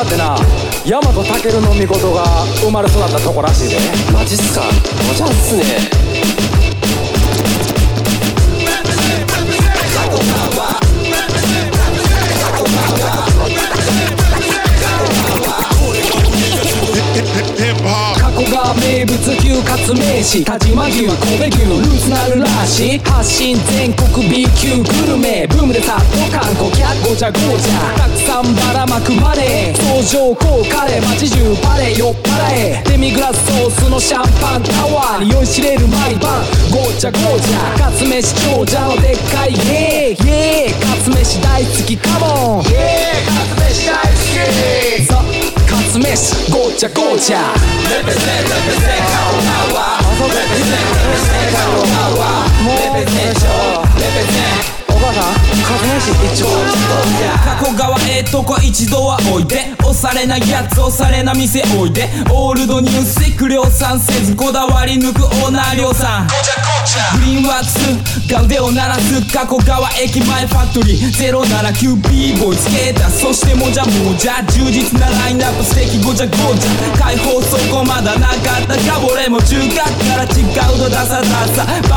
川ってな大和武の御事が生まれ育ったとこらしいで。マジっすか？おじゃっすね。名物牛カツ名詞田島牛神戸牛ルーツなるらしい発信全国 B 級グルメブームでさドカンコキャッゴチャゴチャたくさんばらまくマネー相乗効カレー街中パレ酔っ払え。デミグラスソースのシャンパンタワーに酔いしれる毎晩ゴチャゴチャカツ飯長者のでっかいイエーイイエーイ。カツ飯大好きカモン。イエーイ。カツ飯ゴチャゴチャお母さんカツ飯一応加古川へとこ一度はおいで。押されなやつ押されな店おいで。オールドニュースク量産せずこだわり抜くオーナー量産グリーンワックスが腕を鳴らす加古川駅前ファクトリー。079B ボイスケーターそしてもじゃもじゃ充実なラインナップ素敵ごじゃごじゃ。解放そこまだなかった。か俺も中学から違うとダサダサ。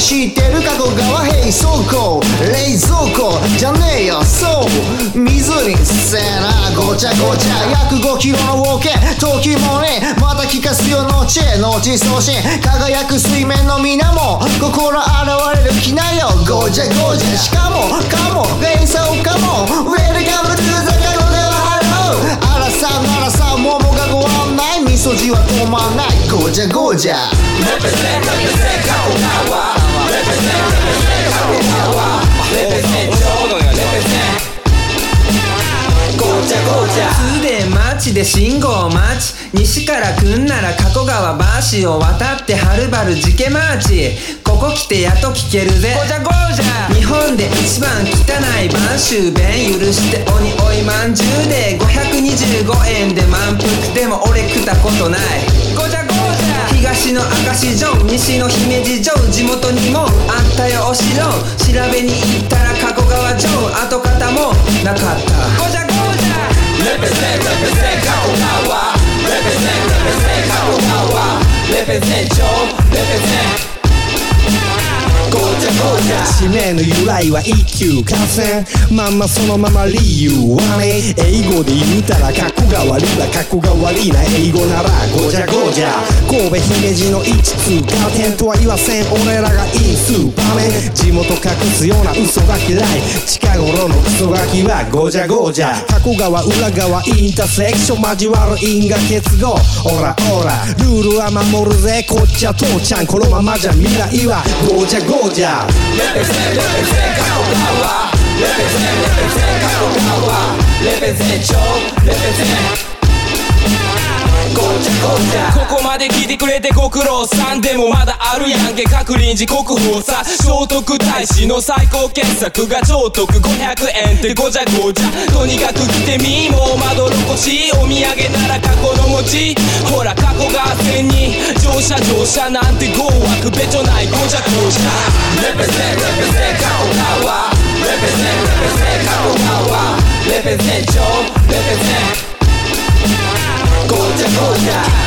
知ってる加古川ヘイ倉庫冷蔵庫じゃねえよそう水にせえなごちゃごちゃ約5キロのウォーケ時もねまた聞かすよ後後送信輝く水面の水面心現れる気なよごちゃごちゃしかもかもレイソーかもウェルカムトゥザ加古川ハローあらさならさ桃がご案内味噌汁は止まんないごちゃごちゃ通で町で信号待ち西から来んなら加古川橋を渡ってはるばるジケマーチここ来てやっと聞けるぜごじゃごじゃ日本で一番汚い晩秋弁許して鬼おいまんじゅうで525円で満腹でも俺食ったことない東の明石城西の姫路城地元にもあったよお城調べに行ったら加古川城跡形もなかった。ごじゃごじゃ。地名の由来は一級。感染まんまそのまま理由はね。英語で言うたら格好が悪いわ格好が悪いな。英語ならごじゃごじゃ。神戸姫路の一通。ガテンとは言わせん。俺らがいいスーパー。メン地元隠すような嘘が嫌い。近頃のクソガキはごじゃごじゃ加古川裏側インターセクション交わる因果結合。オラオラ。ルールは守るぜ。こっちは父ちゃんこのままじゃ未来は。ごじゃごじゃここまで聞いてくれてご苦労さんでもまだあるやんけ。各臨時国宝さ聖徳太子の最高傑作が超得500円ってごじゃごじゃとにかく来てみもうまどろこしお土産なら過去の餅ほら過去が線に乗車乗車なんて豪枠べちょないごじゃごじゃ Represent represent 過去川 Represent represent 過去川 Represent 超 Represent 자.